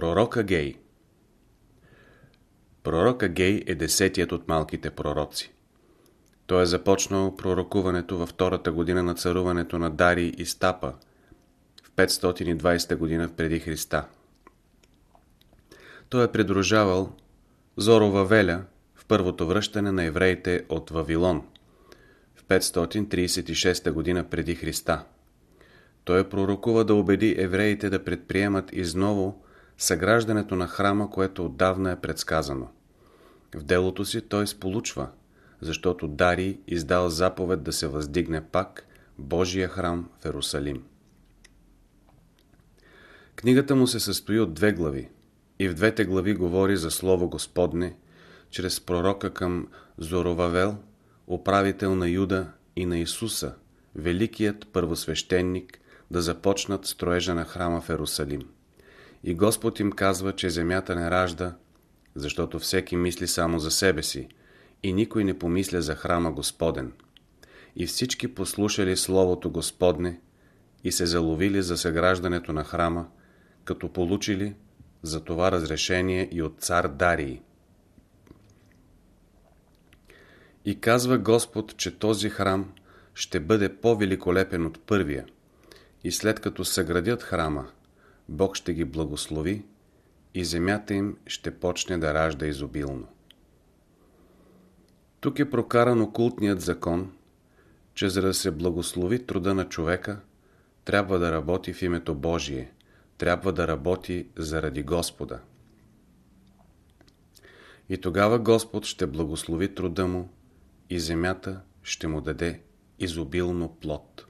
Пророка Гей Пророка Гей е десетият от малките пророци. Той е започнал пророкуването във втората година на царуването на Дарий и Стапа в 520 година преди Христа. Той е придружавал Зоровавеля в първото връщане на евреите от Вавилон в 536 година преди Христа. Той пророкува да убеди евреите да предприемат изново съграждането на храма, което отдавна е предсказано. В делото си той сполучва, защото Дарий издал заповед да се въздигне пак Божия храм в Ерусалим. Книгата му се състои от две глави и в двете глави говори за Слово Господне, чрез пророка към Зоровавел, управител на Юда и на Исуса, великият първосвещеник, да започнат строежа на храма в Ерусалим. И Господ им казва, че земята не ражда, защото всеки мисли само за себе си и никой не помисля за храма Господен. И всички послушали Словото Господне и се заловили за съграждането на храма, като получили за това разрешение и от цар Дарий. И казва Господ, че този храм ще бъде по-великолепен от първия. И след като съградят храма, Бог ще ги благослови и земята им ще почне да ражда изобилно. Тук е прокаран окултният закон, че за да се благослови труда на човека, трябва да работи в името Божие, трябва да работи заради Господа. И тогава Господ ще благослови труда му и земята ще му даде изобилно плод.